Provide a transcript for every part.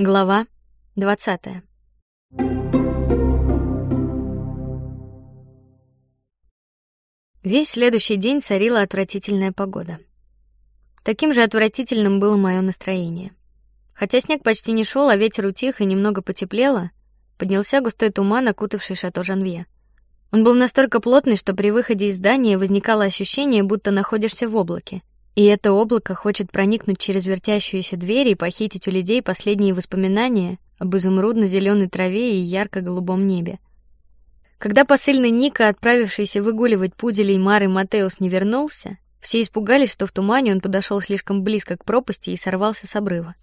Глава двадцатая. Весь следующий день царила отвратительная погода. Таким же отвратительным было мое настроение. Хотя снег почти не шел, а ветер утих и немного потеплело, поднялся густой туман, окутавший шато Жанвье. Он был настолько плотный, что при выходе из здания возникало ощущение, будто находишься в облаке. И это облако хочет проникнуть через вертящуюся дверь и похитить у людей последние воспоминания об изумрудно-зеленой траве и ярко-голубом небе. Когда посыльный Ника, отправившийся выгуливать пуделей Мары Матеус, не вернулся, все испугались, что в тумане он подошел слишком близко к пропасти и сорвался с обрыва.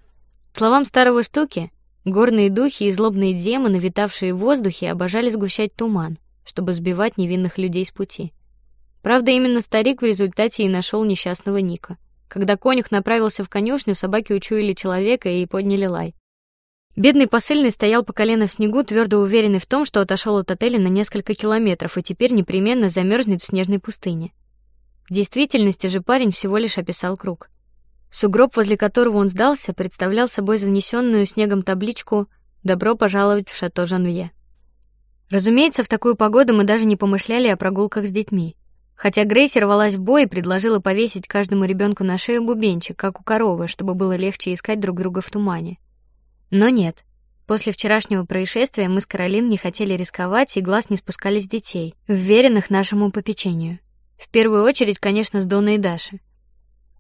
Словам старого штуки, горные духи и злобные демоны, витавшие в воздухе, обожали сгущать туман, чтобы сбивать невинных людей с пути. Правда, именно старик в результате и нашел несчастного Ника. Когда конюх направился в конюшню, собаки учуяли человека и подняли лай. Бедный посыльный стоял по колено в снегу, твердо уверенный в том, что отошел от отеля на несколько километров и теперь непременно замерзнет в снежной пустыне. В действительности же парень всего лишь описал круг. Сугроб, возле которого он сдался, представлял собой занесенную снегом табличку «Добро пожаловать в шато Жанвье». Разумеется, в такую погоду мы даже не помышляли о прогулках с детьми. Хотя Грейси рвалась в бой и предложила повесить каждому ребенку на шею бубенчик, как у коровы, чтобы было легче искать друг друга в тумане. Но нет. После вчерашнего происшествия мы с Каролин не хотели рисковать и глаз не спускали с детей, вверенных нашему попечению. В первую очередь, конечно, с Доной и Даши.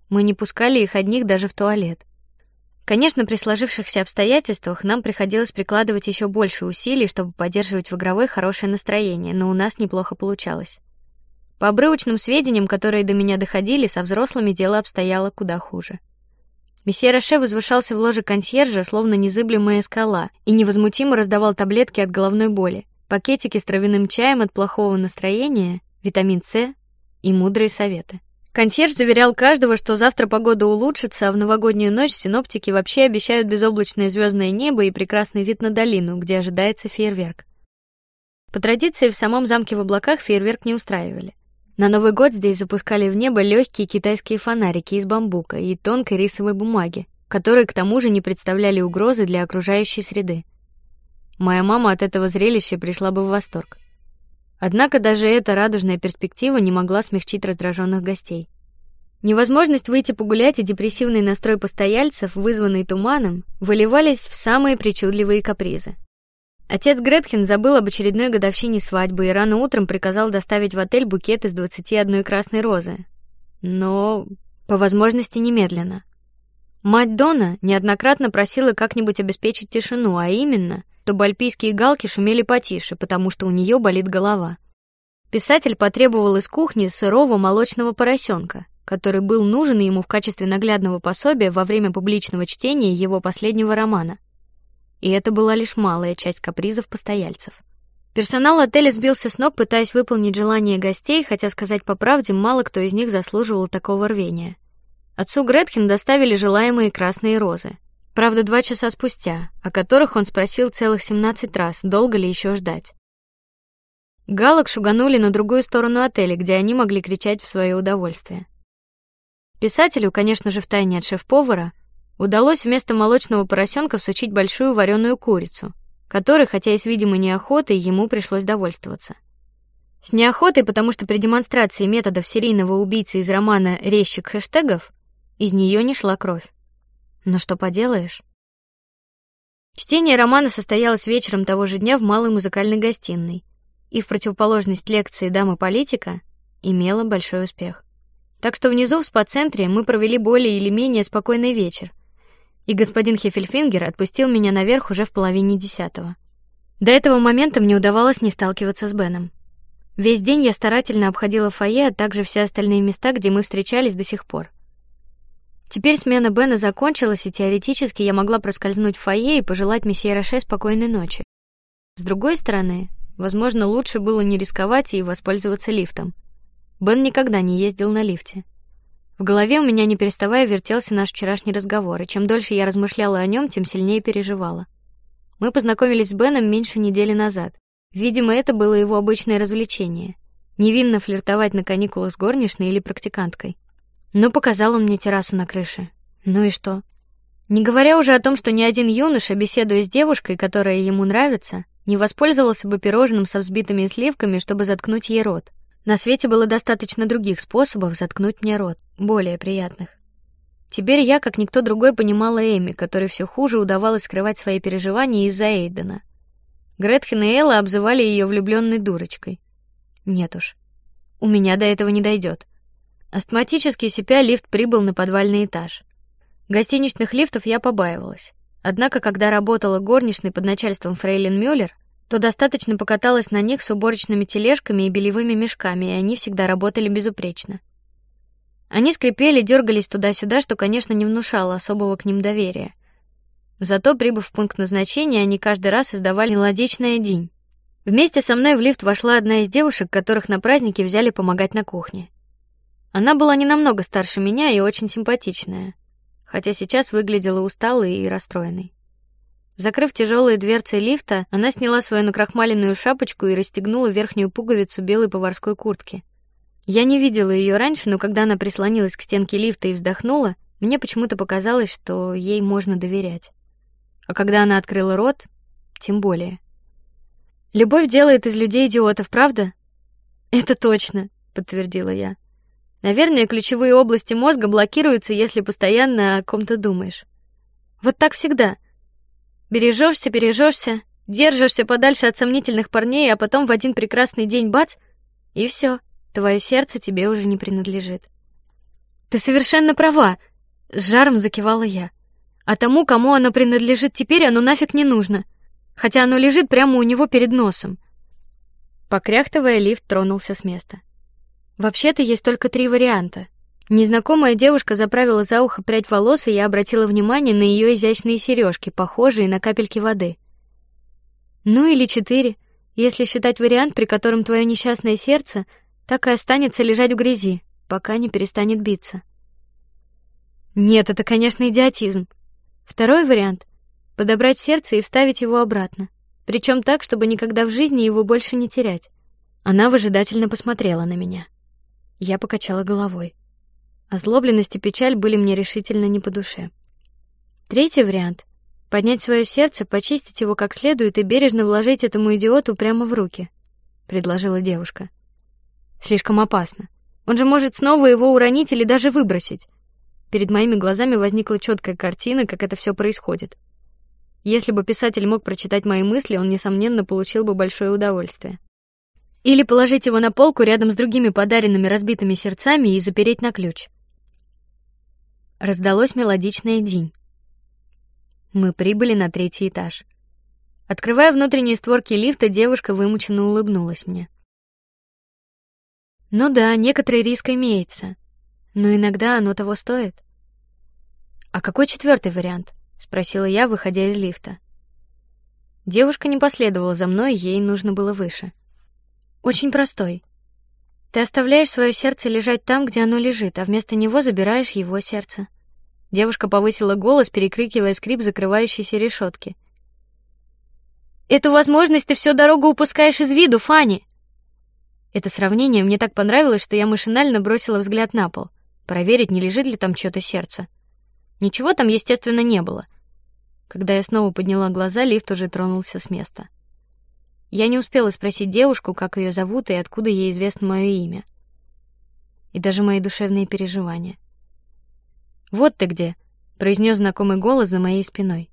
Мы не пускали их одних даже в туалет. Конечно, при сложившихся обстоятельствах нам приходилось прикладывать еще больше усилий, чтобы поддерживать в игровой хорошее настроение, но у нас неплохо получалось. По обрывочным сведениям, которые до меня доходили, со взрослыми дело обстояло куда хуже. Месье Роше возвышался в ложе консьержа, словно незыблемая скала, и невозмутимо раздавал таблетки от головной боли, пакетики с травяным чаем от плохого настроения, витамин С и мудрые советы. Консьерж заверял каждого, что завтра погода улучшится, а в новогоднюю ночь синоптики вообще обещают безоблачное звездное небо и прекрасный вид на долину, где ожидается фейерверк. По традиции в самом замке в облаках фейерверк не устраивали. На Новый год здесь запускали в небо легкие китайские фонарики из бамбука и тонкой рисовой бумаги, которые к тому же не представляли угрозы для окружающей среды. Моя мама от этого зрелища пришла бы в восторг. Однако даже эта радужная перспектива не могла смягчить раздраженных гостей. Невозможность выйти погулять и депрессивный настрой постояльцев, вызванный туманом, выливались в самые причудливые капризы. Отец Гретхен забыл об очередной годовщине свадьбы и рано утром приказал доставить в отель букет из двадцати одной красной розы. Но по возможности немедленно. Мать Дона неоднократно просила как-нибудь обеспечить тишину, а именно, чтобы альпийские галки шумели потише, потому что у нее болит голова. Писатель потребовал из кухни сырого молочного поросенка, который был нужен ему в качестве наглядного пособия во время публичного чтения его последнего романа и это была лишь малая часть капризов постояльцев. Персонал отеля сбился с ног, пытаясь выполнить желания гостей, хотя сказать по правде, мало кто из них заслуживал такого рвения. Отцу Гретхен доставили желаемые красные розы. Правда, два часа спустя, о которых он спросил целых семнадцать раз, долго ли еще ждать. Галок шуганули на другую сторону отеля, где они могли кричать в свое удовольствие. Писателю, конечно же, в тайне от шеф-повара, удалось вместо молочного поросенка всучить большую вареную курицу, которой, хотя и с видимой неохотой, ему пришлось довольствоваться. С неохотой, потому что при демонстрации методов серийного убийцы из романа «Резчик хэштегов» из нее не шла кровь. Но что поделаешь? Чтение романа состоялось вечером того же дня в малой музыкальной гостиной, и в противоположность лекции дамы политика имело большой успех. Так что внизу в спа-центре мы провели более или менее спокойный вечер, и господин Хефельфингер отпустил меня наверх уже в половине десятого. До этого момента мне удавалось не сталкиваться с Беном. Весь день я старательно обходила фойе, а также все остальные места, где мы встречались до сих пор. Теперь смена Бена закончилась, и теоретически я могла проскользнуть в фойе и пожелать месье Роше спокойной ночи. С другой стороны, возможно, лучше было не рисковать и воспользоваться лифтом. Бен никогда не ездил на лифте. В голове у меня не переставая вертелся наш вчерашний разговор, и чем дольше я размышляла о нем, тем сильнее переживала. Мы познакомились с Беном меньше недели назад. Видимо, это было его обычное развлечение невинно флиртовать на каникулах с горничной или практиканткой. Но показал он мне террасу на крыше. Ну и что? Не говоря уже о том, что ни один юноша, беседуя с девушкой, которая ему нравится, не воспользовался бы пирожным со взбитыми сливками, чтобы заткнуть ей рот. На свете было достаточно других способов заткнуть мне рот, более приятных. Теперь я, как никто другой, понимала Эми, которой все хуже удавалось скрывать свои переживания из-за Эйдена. Гретхен и Элла обзывали ее влюбленной дурочкой. Нет уж, у меня до этого не дойдет. Астматически сипя лифт прибыл на подвальный этаж. Гостиничных лифтов я побаивалась. Однако, когда работала горничной под начальством Фрейлин Мюллер, то достаточно покаталась на них с уборочными тележками и белевыми мешками, и они всегда работали безупречно. Они скрипели, дергались туда-сюда, что, конечно, не внушало особого к ним доверия. Зато, прибыв в пункт назначения, они каждый раз издавали мелодичное день. Вместе со мной в лифт вошла одна из девушек, которых на празднике взяли помогать на кухне. Она была не намного старше меня и очень симпатичная, хотя сейчас выглядела усталой и расстроенной. Закрыв тяжелые дверцы лифта, она сняла свою накрахмаленную шапочку и расстегнула верхнюю пуговицу белой поварской куртки. Я не видела ее раньше, но когда она прислонилась к стенке лифта и вздохнула, мне почему-то показалось, что ей можно доверять. А когда она открыла рот, тем более. Любовь делает из людей идиотов, правда? Это точно, подтвердила я. Наверное, ключевые области мозга блокируются, если постоянно о ком-то думаешь. Вот так всегда. Бережешься, бережешься, держишься подальше от сомнительных парней, а потом в один прекрасный день бац, и все, твое сердце тебе уже не принадлежит. Ты совершенно права, с жаром закивала я. А тому, кому оно принадлежит теперь, оно нафиг не нужно, хотя оно лежит прямо у него перед носом. Покряхтывая, лифт тронулся с места. Вообще-то есть только три варианта. Незнакомая девушка заправила за ухо прядь волос, и я обратила внимание на ее изящные сережки, похожие на капельки воды. Ну или четыре, если считать вариант, при котором твое несчастное сердце так и останется лежать в грязи, пока не перестанет биться. Нет, это, конечно, идиотизм. Второй вариант — подобрать сердце и вставить его обратно, причем так, чтобы никогда в жизни его больше не терять. Она выжидательно посмотрела на меня. Я покачала головой. Озлобленность и печаль были мне решительно не по душе. Третий вариант — поднять свое сердце, почистить его как следует и бережно вложить этому идиоту прямо в руки, предложила девушка. Слишком опасно. Он же может снова его уронить или даже выбросить. Перед моими глазами возникла четкая картина, как это все происходит. Если бы писатель мог прочитать мои мысли, он несомненно получил бы большое удовольствие. Или положить его на полку рядом с другими подаренными разбитыми сердцами и запереть на ключ. Раздалось мелодичное день. Мы прибыли на третий этаж. Открывая внутренние створки лифта, девушка вымученно улыбнулась мне. Ну да, некоторый риск имеется, но иногда оно того стоит. А какой четвертый вариант? спросила я, выходя из лифта. Девушка не последовала за мной, ей нужно было выше. Очень простой. Ты оставляешь свое сердце лежать там, где оно лежит, а вместо него забираешь его сердце. Девушка повысила голос, перекрикивая скрип закрывающейся решетки. Эту возможность ты всю дорогу упускаешь из виду, Фанни. Это сравнение мне так понравилось, что я машинально бросила взгляд на пол, проверить, не лежит ли там чье-то сердце. Ничего там, естественно, не было. Когда я снова подняла глаза, лифт уже тронулся с места. Я не успела спросить девушку, как ее зовут и откуда ей известно мое имя, и даже мои душевные переживания. Вот ты где, произнес знакомый голос за моей спиной.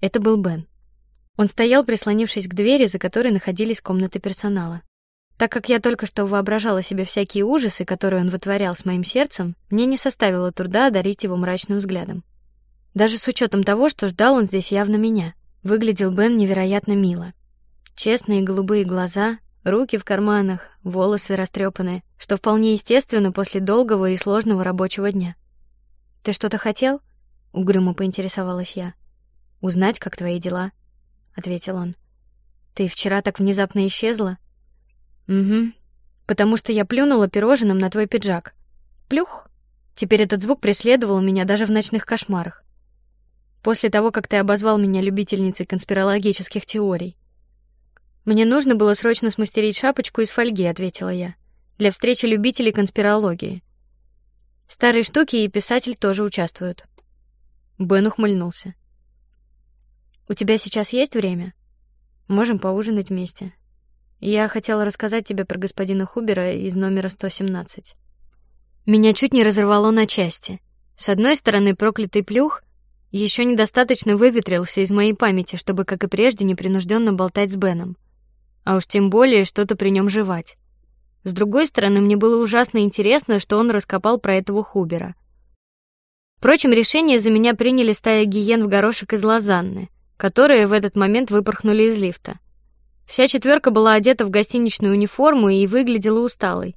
Это был Бен. Он стоял, прислонившись к двери, за которой находились комнаты персонала. Так как я только что воображала себе всякие ужасы, которые он вытворял с моим сердцем, мне не составило труда одарить его мрачным взглядом. Даже с учетом того, что ждал он здесь явно меня, выглядел Бен невероятно мило. Честные голубые глаза, руки в карманах, волосы растрепанные, что вполне естественно после долгого и сложного рабочего дня. Ты что-то хотел? Угрюмо поинтересовалась я. Узнать, как твои дела, ответил он. Ты вчера так внезапно исчезла. Угу. Потому что я плюнула пирожным на твой пиджак. Плюх. Теперь этот звук преследовал меня даже в ночных кошмарах. После того, как ты обозвал меня любительницей конспирологических теорий. Мне нужно было срочно смастерить шапочку из фольги, ответила я, для встречи любителей конспирологии. Старые штуки и писатель тоже участвуют. Бен ухмыльнулся. У тебя сейчас есть время? Можем поужинать вместе. Я хотела рассказать тебе про господина Хубера из номера 117. Меня чуть не разорвало на части. С одной стороны, проклятый плюх еще недостаточно выветрился из моей памяти, чтобы, как и прежде, непринужденно болтать с Беном, а уж тем более что-то при нем жевать. С другой стороны, мне было ужасно интересно, что он раскопал про этого Хубера. Впрочем, решение за меня приняли стая гиен в горошек из Лозанны, которые в этот момент выпорхнули из лифта. Вся четверка была одета в гостиничную униформу и выглядела усталой,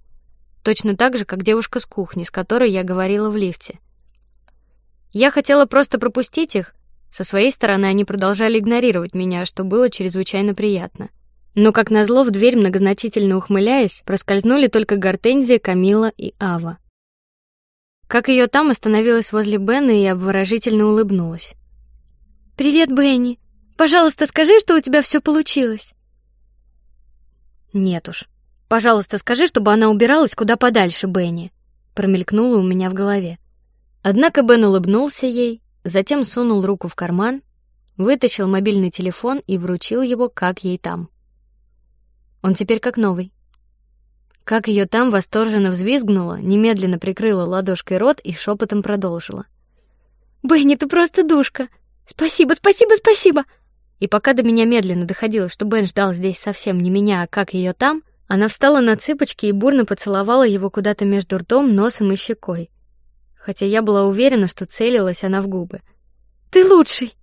точно так же, как девушка с кухни, с которой я говорила в лифте. Я хотела просто пропустить их. Со своей стороны они продолжали игнорировать меня, что было чрезвычайно приятно. Но как назло в дверь многозначительно ухмыляясь проскользнули только Гортензия, Камила и Ава. Как ее там остановилась возле Бена и обворожительно улыбнулась. Привет, Бенни. Пожалуйста, скажи, что у тебя все получилось. Нет уж. Пожалуйста, скажи, чтобы она убиралась куда подальше, Бенни. Промелькнуло у меня в голове. Однако Бен улыбнулся ей, затем сунул руку в карман, вытащил мобильный телефон и вручил его, как ей там. Он теперь как новый. Как ее там восторженно взвизгнула, немедленно прикрыла ладошкой рот и шепотом продолжила: "Бенни, ты просто душка. Спасибо, спасибо, спасибо. И пока до меня медленно доходило, что Бен ждал здесь совсем не меня, а как ее там, она встала на цыпочки и бурно поцеловала его куда-то между ртом, носом и щекой. Хотя я была уверена, что целилась она в губы. Ты лучший.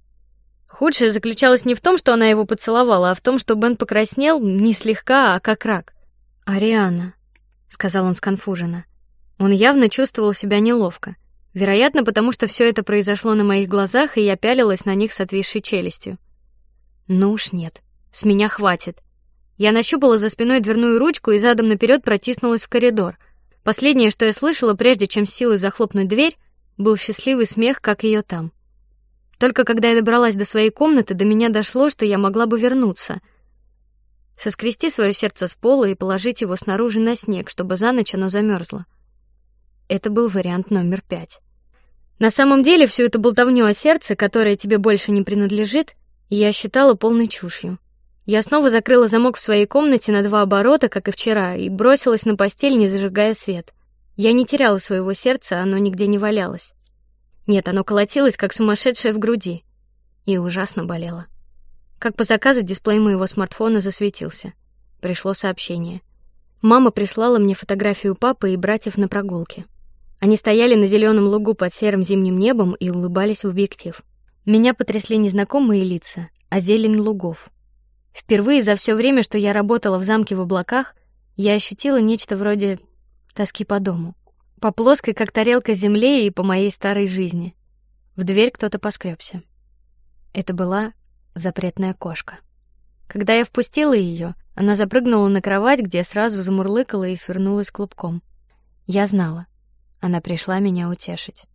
Худшее заключалось не в том, что она его поцеловала, а в том, что Бен покраснел не слегка, а как рак. Ариана, сказал он сконфуженно. Он явно чувствовал себя неловко. Вероятно, потому что все это произошло на моих глазах, и я пялилась на них с отвисшей челюстью. Ну уж нет, с меня хватит. Я нащупала за спиной дверную ручку и задом наперед протиснулась в коридор. Последнее, что я слышала, прежде чем силой захлопнуть дверь, был счастливый смех, как ее там. Только когда я добралась до своей комнаты, до меня дошло, что я могла бы вернуться, соскрести свое сердце с пола и положить его снаружи на снег, чтобы за ночь оно замерзло. Это был вариант номер пять. На самом деле всю эту болтовню о сердце, которое тебе больше не принадлежит, я считала полной чушью. Я снова закрыла замок в своей комнате на два оборота, как и вчера, и бросилась на постель, не зажигая свет. Я не теряла своего сердца, оно нигде не валялось. Нет, оно колотилось как сумасшедшее в груди и ужасно болело. Как по заказу дисплей моего смартфона засветился. Пришло сообщение. Мама прислала мне фотографию папы и братьев на прогулке. Они стояли на зеленом лугу под серым зимним небом и улыбались в объектив. Меня потрясли незнакомые лица, а зелень лугов. Впервые за все время, что я работала в замке в облаках, я ощутила нечто вроде тоски по дому, по плоской, как тарелка земле и по моей старой жизни. В дверь кто-то поскребся. Это была запретная кошка. Когда я впустила ее, она запрыгнула на кровать, где сразу замурлыкала и свернулась клубком. Я знала, она пришла меня утешить.